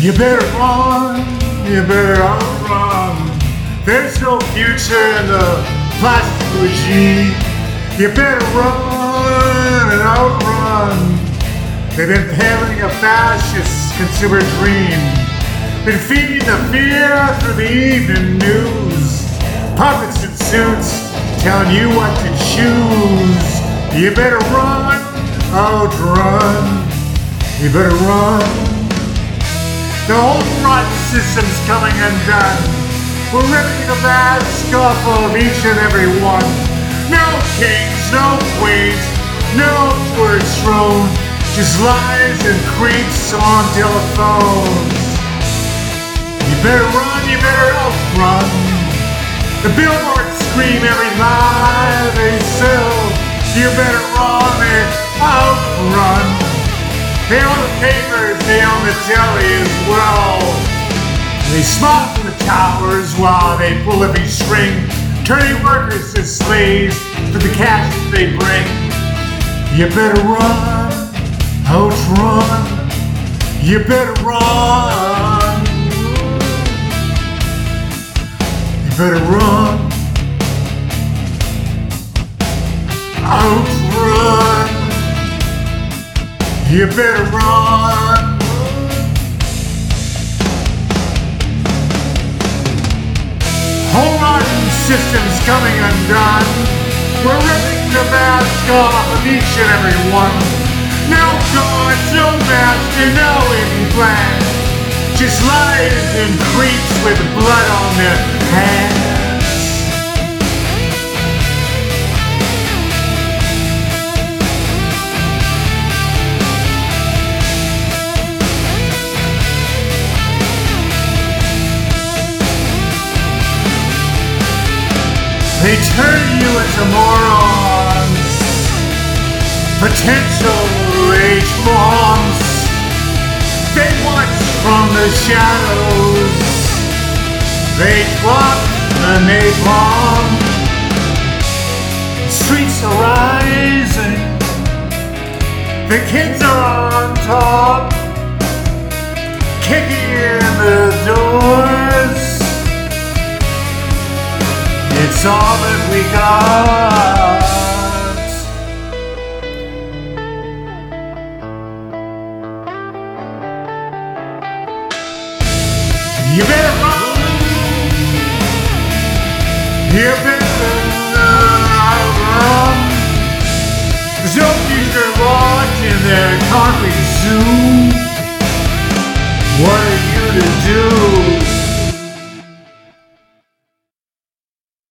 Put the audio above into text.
You better run, you better outrun. There's no future in the plastic regime. You better run and outrun. They've been peddling a fascist consumer dream. Been feeding the fear through the evening news. Puppets in suits telling you what to choose. You better run, outrun. You better run. The whole run system's coming undone. We're ripping the mask off of each and every one. No kings, no queens, no tourist throne. Just lies and creeps on telephones. You better run, you better outrun. The billboards scream every lie they sell. You better run and outrun. They own the papers, they own the telly as well. They smile from the towers while they pull every string, turning workers to slaves for the cash they bring. You better run, outrun. You better run. You better run. You better run. Whole rotten system's coming undone. We're ripping the mask off of each and every one. No gods, no master, no plan. Just lies and creeps with blood on their hands. They turn you into morons, potential rage bombs. They watch from the shadows. They drop the napalm. Streets are rising. The kids are on top, kicking in the doors. It's all that we got. You better run. You better run. There's no future in their concrete zoo.